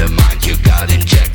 the mind you got injected.